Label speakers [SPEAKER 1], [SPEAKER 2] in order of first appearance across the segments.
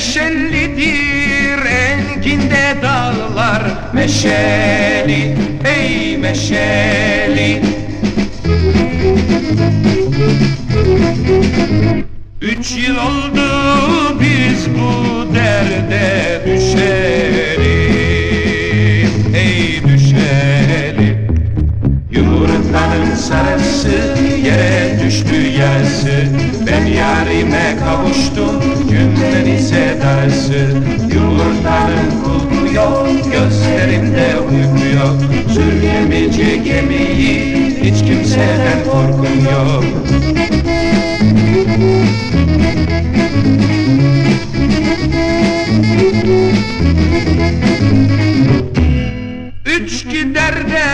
[SPEAKER 1] meşellidir Enginde dağlar meşeli Ey meşeli. Üç yıl oldu biz bu derde düşelim Ey düşelim Yumurtanın sarısı yere düştü yarısı Ben yarime kavuştum cümlenize darısı Yumurtanın kulpu yok. Gözlerimde uyku yok Sürgemeci gemiyi hiç kimseden korkum yok. Üç gider de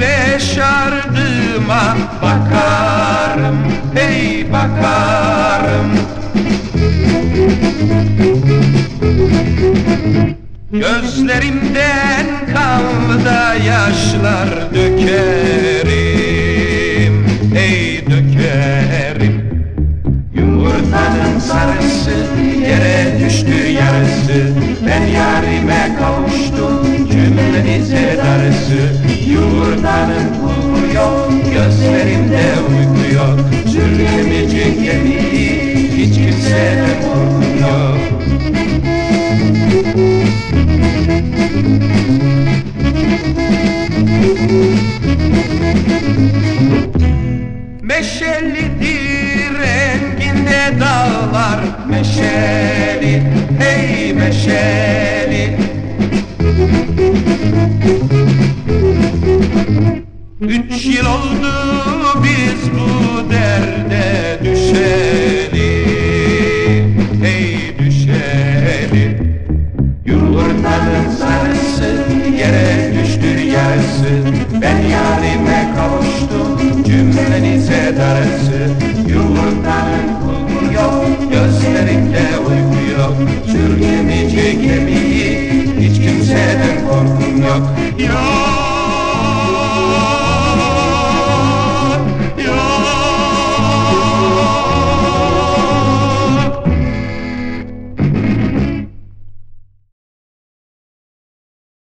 [SPEAKER 1] beş ardıma bakarım Hey bakarım Gözlerimden kanlı da yaşlar dökerim Hey dökerim. Yumurtanın sarısı yere düştü yarısı Ben yarime kavuştum cümlenize darısı. Yumurtanın kulu yok gözlerimde uyku yok Sürgemeci gemiyi hiç kimseden Meşelidir renginde dağlar Meşeli, hey meşeli. Üç yıl oldu biz bu derde düşeli Hey düşeli. Yumurtanın sarısı darısı Yumurtanın kulu yok. Gözlerimde uyku yok. Sürgemici gemiyi hiç kimseden korkum yok. Yok